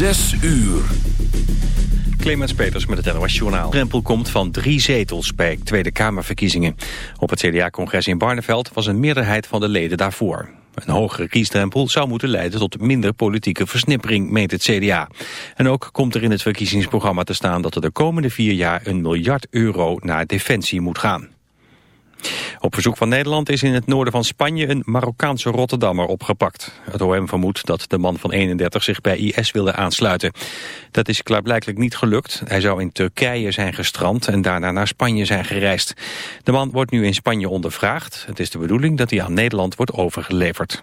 Zes uur. Clemens Peters met het NOS Journaal. Drempel komt van drie zetels bij Tweede Kamerverkiezingen. Op het CDA-congres in Barneveld was een meerderheid van de leden daarvoor. Een hogere kiesdrempel zou moeten leiden tot minder politieke versnippering, meent het CDA. En ook komt er in het verkiezingsprogramma te staan dat er de komende vier jaar een miljard euro naar defensie moet gaan. Op verzoek van Nederland is in het noorden van Spanje een Marokkaanse Rotterdammer opgepakt. Het OM vermoedt dat de man van 31 zich bij IS wilde aansluiten. Dat is klaarblijkelijk niet gelukt. Hij zou in Turkije zijn gestrand en daarna naar Spanje zijn gereisd. De man wordt nu in Spanje ondervraagd. Het is de bedoeling dat hij aan Nederland wordt overgeleverd.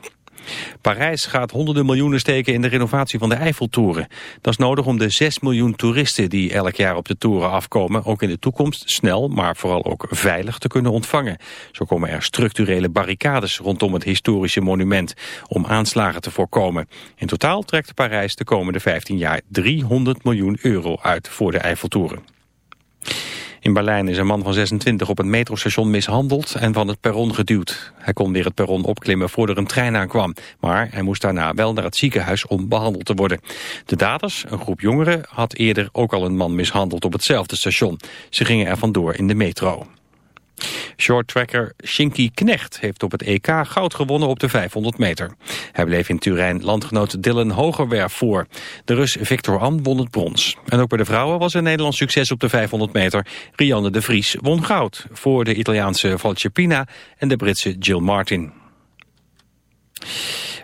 Parijs gaat honderden miljoenen steken in de renovatie van de Eiffeltoren. Dat is nodig om de 6 miljoen toeristen die elk jaar op de toren afkomen... ook in de toekomst snel, maar vooral ook veilig te kunnen ontvangen. Zo komen er structurele barricades rondom het historische monument... om aanslagen te voorkomen. In totaal trekt Parijs de komende 15 jaar 300 miljoen euro uit voor de Eiffeltoren. In Berlijn is een man van 26 op het metrostation mishandeld en van het perron geduwd. Hij kon weer het perron opklimmen voordat er een trein aankwam. Maar hij moest daarna wel naar het ziekenhuis om behandeld te worden. De daders, een groep jongeren, had eerder ook al een man mishandeld op hetzelfde station. Ze gingen er vandoor in de metro. Shorttracker Shinky Knecht heeft op het EK goud gewonnen op de 500 meter. Hij bleef in Turijn landgenoot Dylan Hogerwerf voor. De Rus Victor An won het brons. En ook bij de vrouwen was er Nederlands succes op de 500 meter. Rianne de Vries won goud voor de Italiaanse Valcepina en de Britse Jill Martin.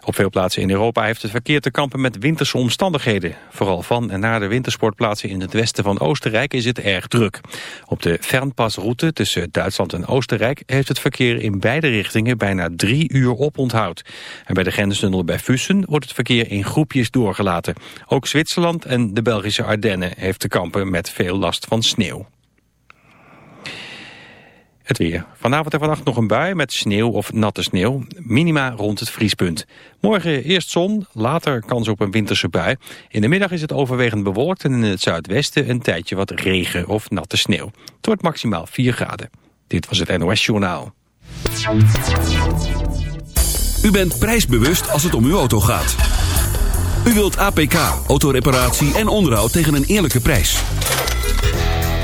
Op veel plaatsen in Europa heeft het verkeer te kampen met winterse omstandigheden. Vooral van en naar de wintersportplaatsen in het westen van Oostenrijk is het erg druk. Op de Fernpasroute tussen Duitsland en Oostenrijk heeft het verkeer in beide richtingen bijna drie uur oponthoud. En bij de grenstunnel bij Fussen wordt het verkeer in groepjes doorgelaten. Ook Zwitserland en de Belgische Ardennen heeft te kampen met veel last van sneeuw. Het weer. Vanavond en vannacht nog een bui met sneeuw of natte sneeuw. Minima rond het vriespunt. Morgen eerst zon, later kans op een winterse bui. In de middag is het overwegend bewolkt en in het zuidwesten een tijdje wat regen of natte sneeuw. Het wordt maximaal 4 graden. Dit was het NOS Journaal. U bent prijsbewust als het om uw auto gaat. U wilt APK, autoreparatie en onderhoud tegen een eerlijke prijs.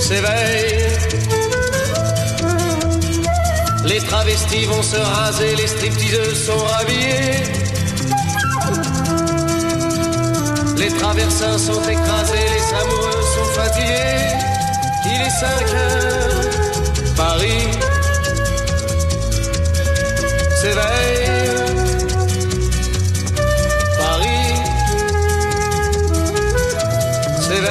S'éveille. Les travestis vont se raser, les stripteaseuses sont rhabillées. Les traversins sont écrasés, les amoureux sont fatigués. Il est 5 heures, Paris s'éveille.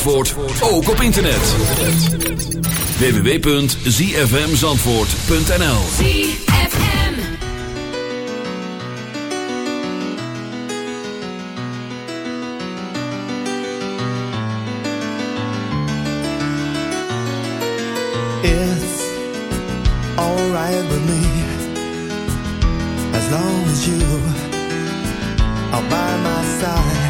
Zandvoort, ook op internet. www.zfmzandvoort.nl ZFM. It's alright with me as long as you are by my side.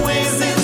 always in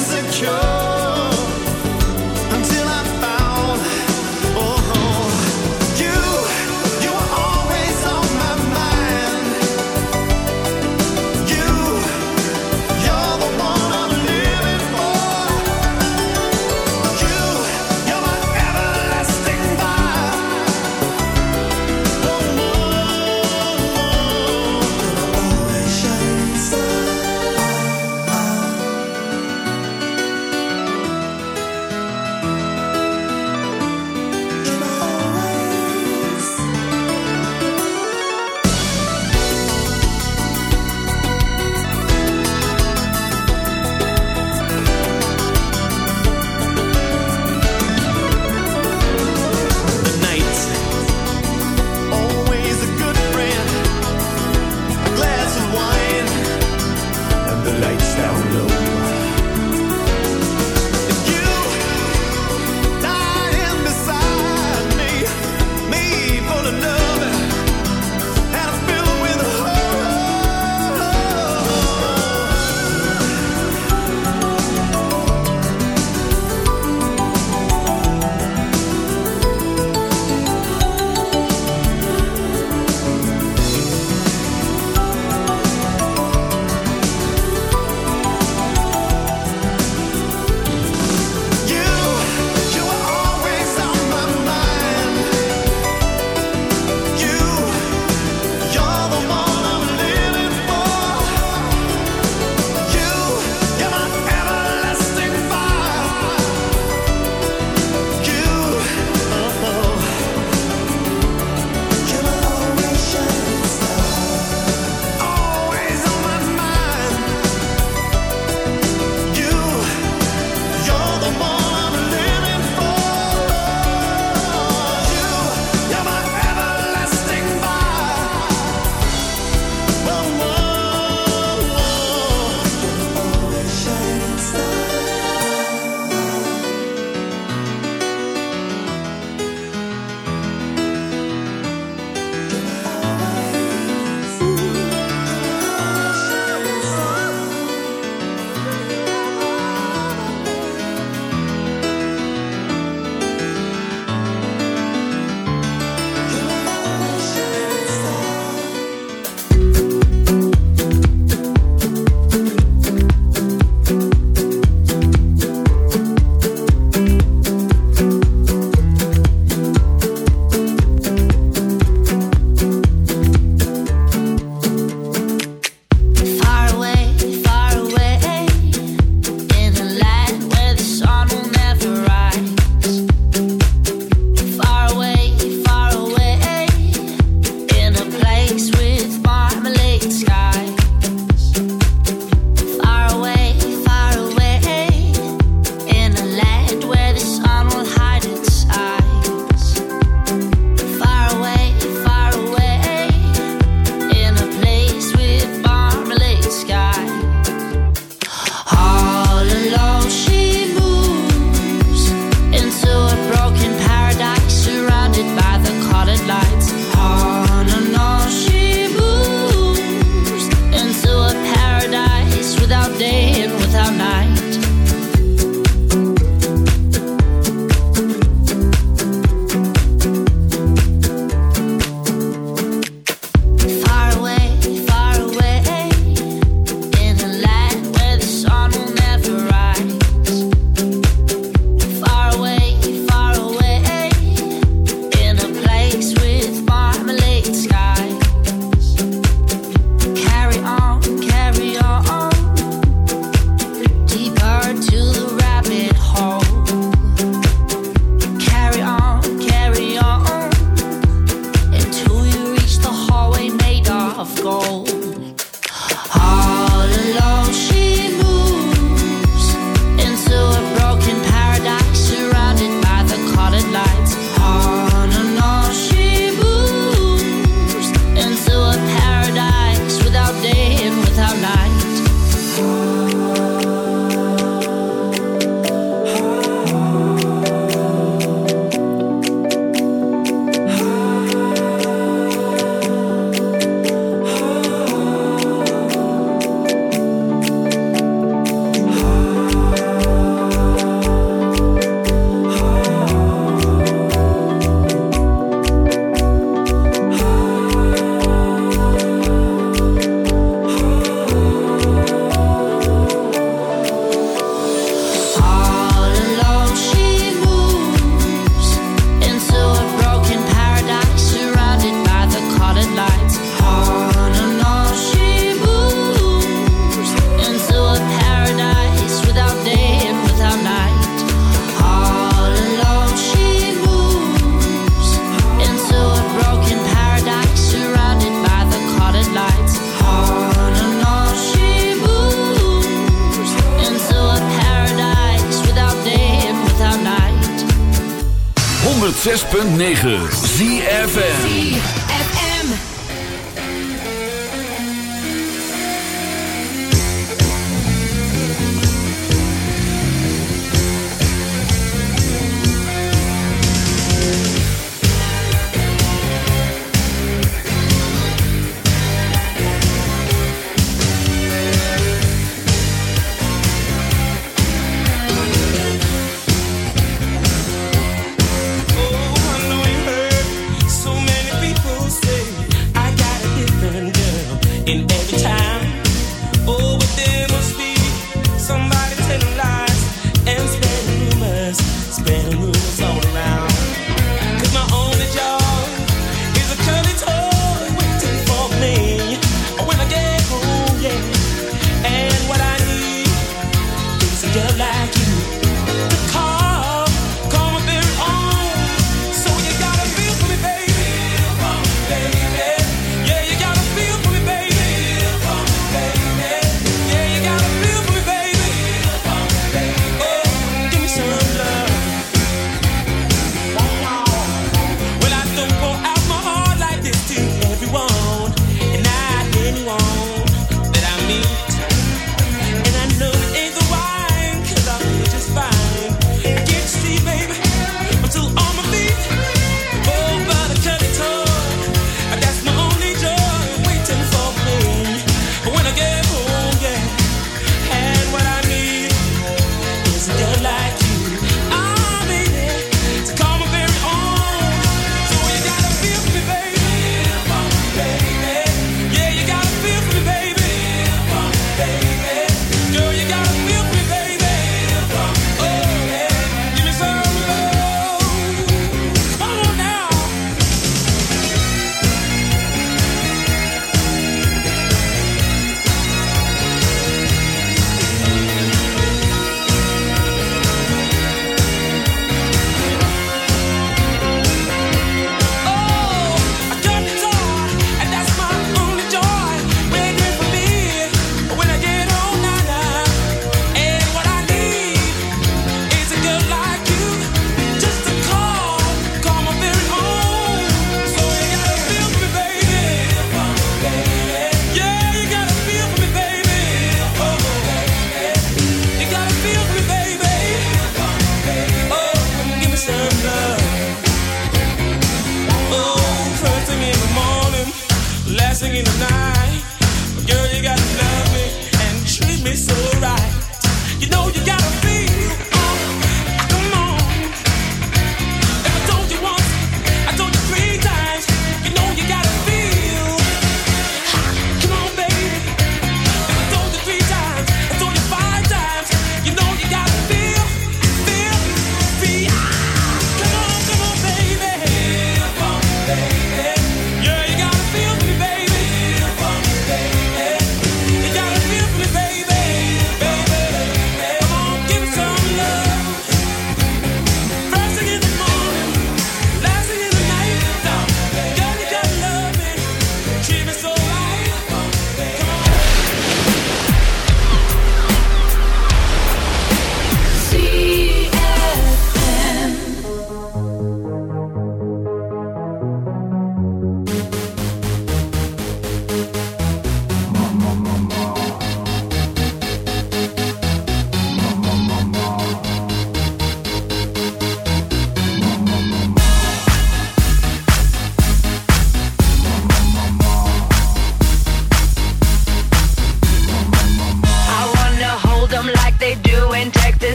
106.9 ZFN